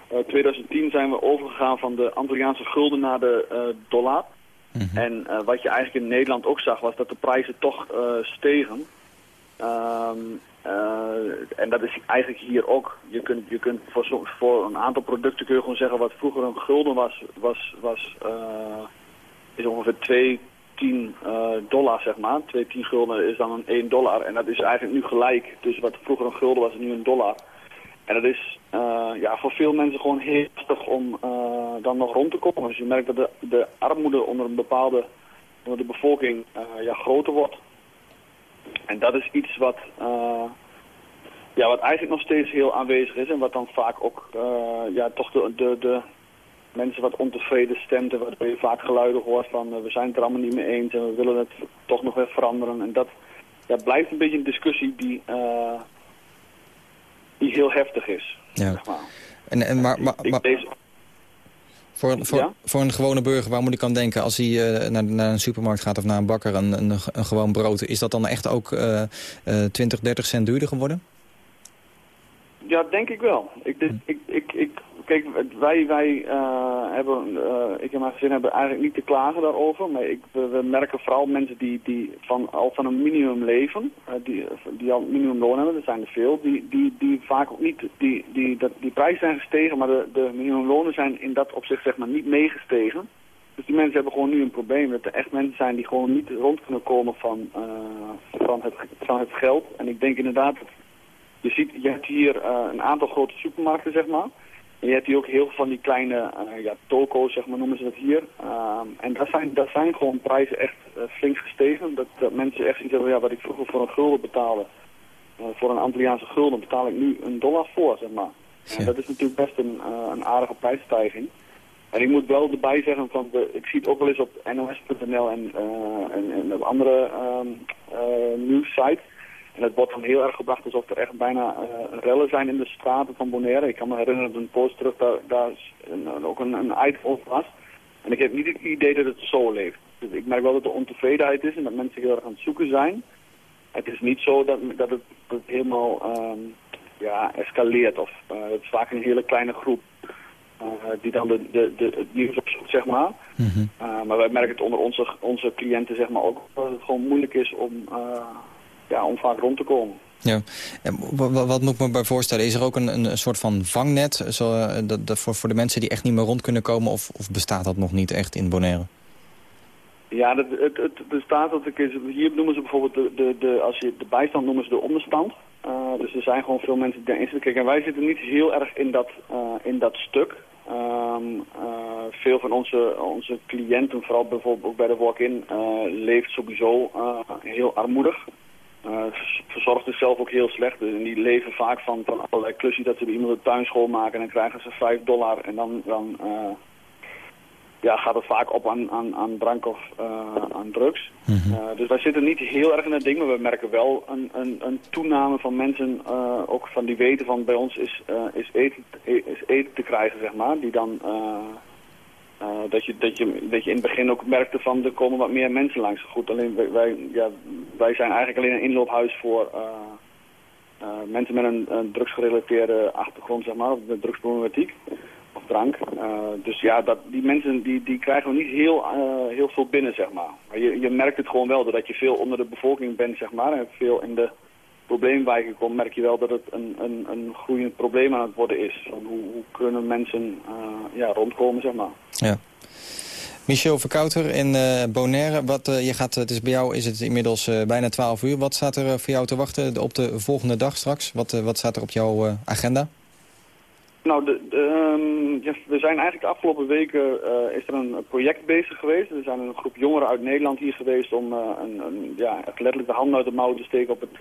eh, 2010 zijn we overgegaan van de Antilliaanse gulden naar de dollar. En eh, wat je eigenlijk in Nederland ook zag was dat de prijzen toch stegen. Ehm, eh, en dat is eigenlijk hier ook. Je kunt, je kunt voor, voor een aantal producten kun je gewoon zeggen wat vroeger een gulden was, was, was eh, is ongeveer 2, 10 eh, dollar zeg maar. 2, 10 gulden is dan een 1 dollar. En dat is eigenlijk nu gelijk. Dus wat vroeger een gulden was, is nu een dollar. En dat is eh, ja, voor veel mensen gewoon heel lastig om eh, dan nog rond te komen. Dus je merkt dat de, de armoede onder een bepaalde onder de bevolking eh, ja, groter wordt. En dat is iets wat, eh, ja, wat eigenlijk nog steeds heel aanwezig is. En wat dan vaak ook eh, ja, toch de, de, de mensen wat ontevreden stemt. En waardoor je vaak geluiden hoort van eh, we zijn het er allemaal niet mee eens en we willen het toch nog weer veranderen. En dat ja, blijft een beetje een discussie die, die heel heftig is. Ja. Zeg maar. En, en, maar, maar, Ik maar voor, een- voor, Ja? voor een gewone burger, waar moet ik aan denken als hij eh, naar, naar een supermarkt gaat of naar een bakker, een, een, een gewoon brood, is dat dan echt ook eh eh 20, 30 cent duurder geworden? Ja, denk ik wel. Ik, ik, ik, ik, kijk, wij, wij eh, hebben, eh, ik en mijn gezin hebben eigenlijk niet te klagen daarover. Maar ik, we, we merken vooral mensen die, die van, al van een minimum leven, eh, die, die al een minimumloon hebben, dat zijn er veel, die, die, die vaak ook niet, die, die, dat, die prijzen zijn gestegen, maar de, de minimumlonen zijn in dat opzicht zeg maar niet meegestegen. Dus die mensen hebben gewoon nu een probleem. Dat er echt mensen zijn die gewoon niet rond kunnen komen van, van, het, van het geld. En ik denk inderdaad je ziet, je hebt hier een aantal grote supermarkten, zeg maar. En je hebt hier ook heel veel van die kleine eh, ja, toko's, zeg maar, noemen ze dat hier. Ehm, en daar zijn, daar zijn gewoon prijzen echt eh, flink gestegen. Dat, dat mensen echt zien hebben, ja, wat ik vroeger voor een gulden betaalde, eh, voor een Antilliaanse gulden, betaal ik nu een dollar voor, zeg maar. En dat is natuurlijk best een, een aardige prijsstijging. En ik moet wel erbij zeggen, van de, ik zie het ook wel eens op nos.nl en, en, en op andere nieuwssites. En het wordt dan heel erg gebracht alsof er echt bijna eh, rellen zijn in de straten van Bonaire. Ik kan me herinneren dat een post terug daar, een- ook een, een over was. En ik heb niet het idee dat het zo leeft. Dus ik merk wel dat er ontevredenheid is en dat mensen heel erg aan het zoeken zijn. Het is niet zo dat, dat, het, dat het helemaal ehm, ja, escaleert. Of, eh, het is vaak een hele kleine groep eh, die dan de, de, de, het nieuws opzoekt, zeg maar. Uh, maar wij merken het onder onze, onze cliënten zeg maar, ook dat het gewoon moeilijk is om, uh, ja, om vaak rond te komen. Ja. En wa- wa- wat moet ik me bij voorstellen? Is er ook een, een soort van vangnet zo, eh, dat, dat voor, voor de mensen die echt niet meer rond kunnen komen? Of, of bestaat dat nog niet echt in Bonaire? Ja, het, het, het bestaat dat ik hier noemen ze bijvoorbeeld de, de, de, als je de bijstand noemen ze de onderstand. Uh, dus er zijn gewoon veel mensen die daarin zitten. Kijk, en wij zitten niet heel erg in dat, uh, in dat stuk. Um, uh, veel van onze, onze cliënten, vooral bijvoorbeeld ook bij de walk-in, leeft sowieso heel armoedig. Uh, verzorgt zichzelf ook heel slecht. En die leven vaak van, van allerlei klusjes dat ze bij iemand de tuin schoonmaken en dan krijgen ze 5 dollar en dan, dan uh, ja, gaat het vaak op aan, aan, aan drank of eh, aan drugs. Eh, dus wij zitten niet heel erg in het ding, maar we merken wel een, een, een toename van mensen, eh, ook van die weten van bij ons is, eh, is, eten, is eten te krijgen, zeg maar. Die dan, eh, dat, je, dat, je, dat je in het begin ook merkte van er komen wat meer mensen langs. Goed, alleen wij, wij, ja, wij zijn eigenlijk alleen een inloophuis voor eh, eh, mensen met een, een drugsgerelateerde achtergrond, zeg maar, of de drugsproblematiek of drank. Dus ja, dat, die mensen die, die krijgen we niet heel, heel veel binnen, zeg maar. Maar je, je merkt het gewoon wel, doordat je veel onder de bevolking bent, zeg maar, en veel in de probleemwijken komt, merk je wel dat het een, een, een groeiend probleem aan het worden is. Hoe, hoe kunnen mensen ja, rondkomen, zeg maar. Ja. Michel Verkouter in eh, Bonaire. Wat, eh, je gaat, het is bij jou is het inmiddels eh, bijna 12 uur. Wat staat er voor jou te wachten op de volgende dag straks? Wat, wat staat er op jouw agenda? Nou, de, de, ehm, ja, we zijn eigenlijk de afgelopen weken is er een project bezig geweest. Er zijn een groep jongeren uit Nederland hier geweest om een, een, ja, letterlijk de handen uit de mouwen te steken op het,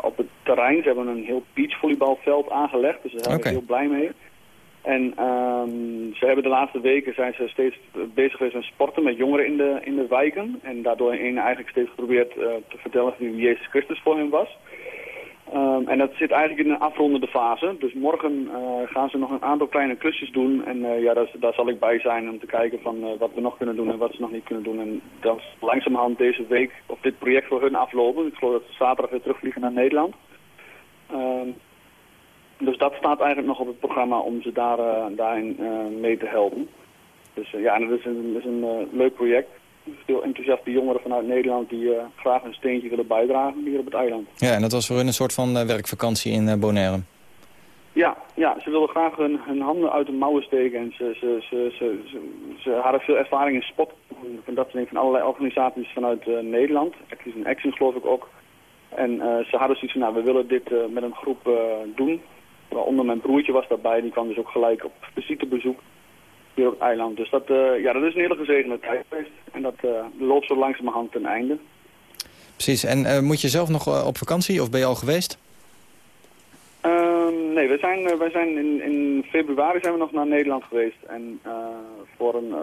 op het terrein. Ze hebben een heel beachvolleybalveld aangelegd, dus daar zijn we heel blij mee. En ehm, ze hebben de laatste weken zijn ze steeds bezig geweest met sporten met jongeren in de, in de wijken. En daardoor in eigenlijk steeds geprobeerd eh, te vertellen wie Jezus Christus voor hen was. Ehm, en dat zit eigenlijk in een afrondende fase. Dus morgen eh, gaan ze nog een aantal kleine klusjes doen. En eh, ja, daar, daar zal ik bij zijn om te kijken van wat we nog kunnen doen en wat ze nog niet kunnen doen. En dan langzamerhand deze week of dit project voor hun aflopen. Ik geloof dat ze zaterdag weer terugvliegen naar Nederland. Ehm, dus dat staat eigenlijk nog op het programma om ze daar, eh, daarin eh, mee te helpen. Dus eh, ja, en dat is een, dat is een leuk project. Veel enthousiaste jongeren vanuit Nederland die graag een steentje willen bijdragen hier op het eiland. Ja, en dat was voor hun een soort van werkvakantie in eh, Bonaire. Ja, ja, ze wilden graag hun, hun handen uit de mouwen steken en ze, ze, ze, ze, ze, ze hadden veel ervaring in spot en dat soort van allerlei organisaties vanuit Nederland. Actions in Action geloof ik ook. En ze hadden zoiets van, nou, we willen dit met een groep doen. Waaronder mijn broertje was daarbij, die kwam dus ook gelijk op visitebezoek hier op het eiland. Dus dat, eh, ja, dat is een hele gezegende tijd geweest. En dat eh, loopt zo langzamerhand ten einde. Precies. En eh, moet je zelf nog op vakantie of ben je al geweest? Ehm, nee, wij zijn, wij zijn in, in februari zijn we nog naar Nederland geweest. En voor, een,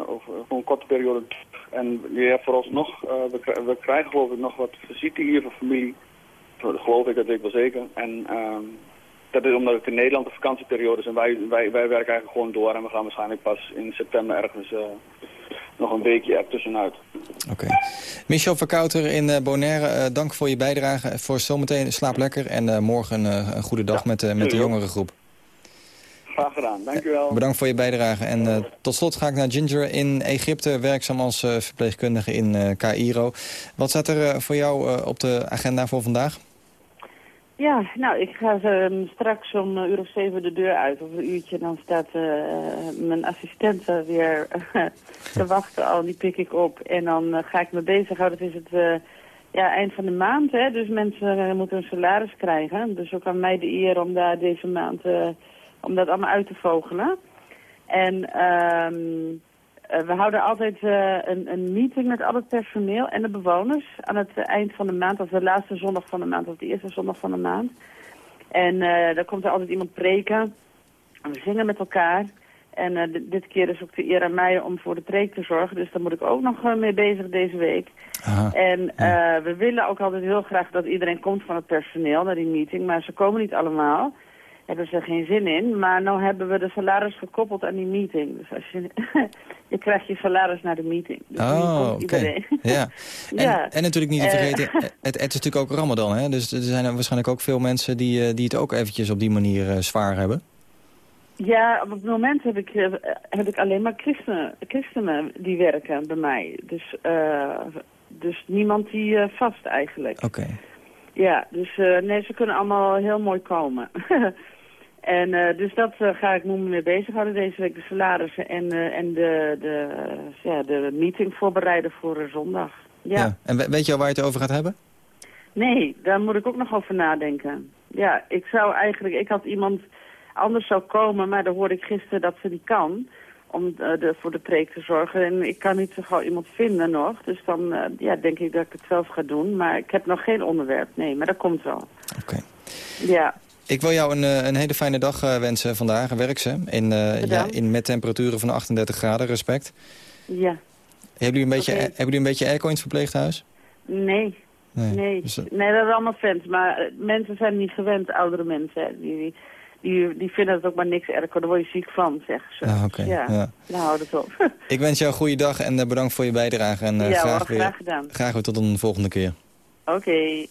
voor een korte periode. En ja, vooralsnog, we, we krijgen geloof ik nog wat visite hier van familie. Geloof ik, dat weet ik wel zeker. En ehm, dat is omdat het in Nederland de vakantieperiode is. En wij, wij, wij werken eigenlijk gewoon door. En we gaan waarschijnlijk pas in september ergens eh, nog een weekje er tussenuit. Oké. Michel Verkouter in eh, Bonaire, eh, dank voor je bijdrage. Voor zometeen slaap lekker en morgen een goede dag Ja, met, met de jullie ook. jongerengroep. Graag gedaan, dankjewel. Bedankt voor je bijdrage. En tot slot ga ik naar Ginger in Egypte, werkzaam als verpleegkundige in Cairo. Wat staat er voor jou op de agenda voor vandaag? Ja, nou, ik ga ehm, straks om een uur of zeven de deur uit. Of een uurtje, dan staat eh, mijn assistent er weer te wachten al. Die pik ik op. En dan eh, ga ik me bezighouden. Het is het eh, ja, eind van de maand, hè. Dus mensen eh, moeten een salaris krijgen. Dus ook aan mij de eer om daar deze maand... eh, om dat allemaal uit te vogelen. En ehm, eh, we houden altijd eh, een, een meeting met al het personeel en de bewoners aan het eh, eind van de maand, of de laatste zondag van de maand, of de eerste zondag van de maand. En eh daar komt er altijd iemand preken. En we zingen met elkaar. En eh, dit- keer is ook de eer aan mij om voor de preek te zorgen. Dus daar moet ik ook nog eh, mee bezig deze week. Aha. En eh, we willen ook altijd heel graag dat iedereen komt van het personeel naar die meeting. Maar ze komen niet allemaal. Hebben ze geen zin in. Maar nou hebben we de salaris gekoppeld aan die meeting. Dus als je, je krijgt je salaris naar de meeting. Dus nu Oh, oké. Ja. En, Ja. en natuurlijk niet te Eh. vergeten, het, het is natuurlijk ook Ramadan. Hè? Dus er zijn er waarschijnlijk ook veel mensen die, eh, die het ook eventjes op die manier eh, zwaar hebben. Ja, op het moment heb ik, eh, heb ik alleen maar christenen, christenen die werken bij mij. Dus, eh, dus niemand die eh, vast eigenlijk. Oké. Ja, dus eh, nee, ze kunnen allemaal heel mooi komen. En eh, dus dat eh, ga ik me mee bezighouden deze week. De salarissen en, eh, en de, de, ja, de meeting voorbereiden voor zondag. Ja. Ja. En we- weet je al waar je het over gaat hebben? Nee, daar moet ik ook nog over nadenken. Ja, ik zou eigenlijk, ik had iemand anders zou komen, maar dan hoorde ik gisteren dat ze niet kan. Om de, voor de preek te zorgen. En ik kan niet zo gauw iemand vinden nog. Dus dan ja, denk ik dat ik het zelf ga doen. Maar ik heb nog geen onderwerp. Nee, maar dat komt wel. Oké. Ja. Ik wil jou een, eh, een hele fijne dag eh, wensen vandaag. Werk ze. In, eh, ja, in, met temperaturen van 38 graden, respect. Ja, Hebben jullie een beetje, Oké. hebben jullie een beetje airco in het verpleeghuis? nee. Nee. Nee. Dus, nee, we hebben allemaal fans. Maar mensen zijn niet gewend, oudere mensen. Die, die, die vinden het ook maar niks erg. Daar word je ziek van, zeggen ze. Ah, oké, Ja, ja. nou hou het op. ik wens jou een goede dag en bedankt voor je bijdrage. En ja, graag, hoor, weer, graag gedaan. graag weer tot een volgende keer. Oké.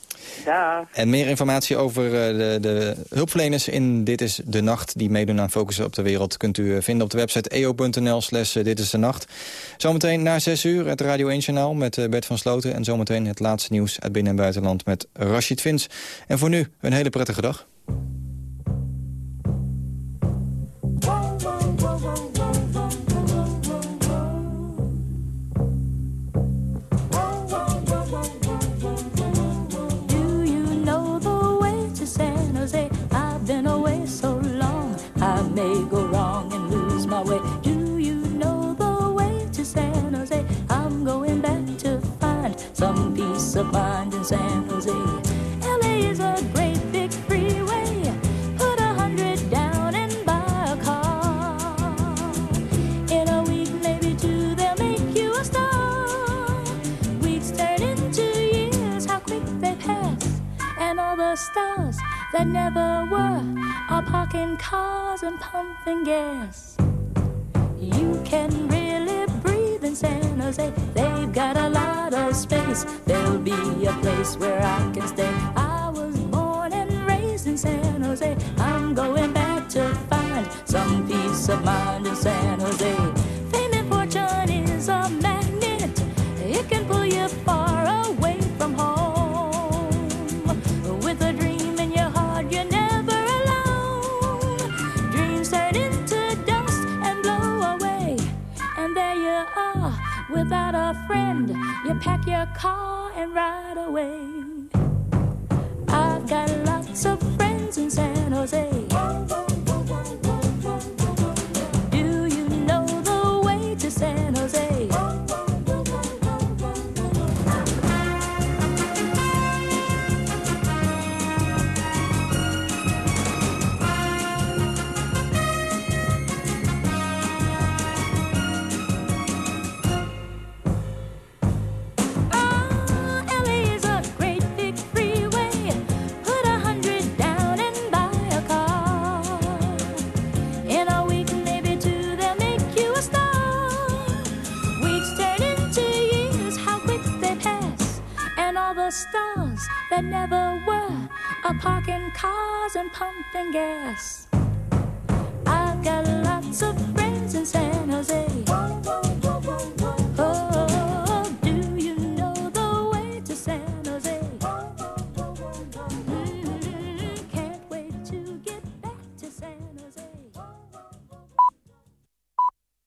En meer informatie over eh, de, de hulpverleners in Dit is de Nacht... die meedoen aan Focussen op de Wereld... kunt u eh, vinden op de website eo.nl slash eh, Dit is de Nacht. Zometeen na 6 uur het Radio 1 Journaal met Bert van Sloten... en zometeen het laatste nieuws uit binnen- en buitenland met Rashid Vins. En voor nu een hele prettige dag. And all the stars that never were are parking cars and pumping gas. You can really breathe in San Jose. They've got a lot of space. There'll be a place where I can stay. I was born and raised in San Jose. I'm going back to find some peace of mind in San friend. You pack your car and ride away. I've got lots of friends in San Jose. Parking cars and pumping gas. I've got lots of friends in San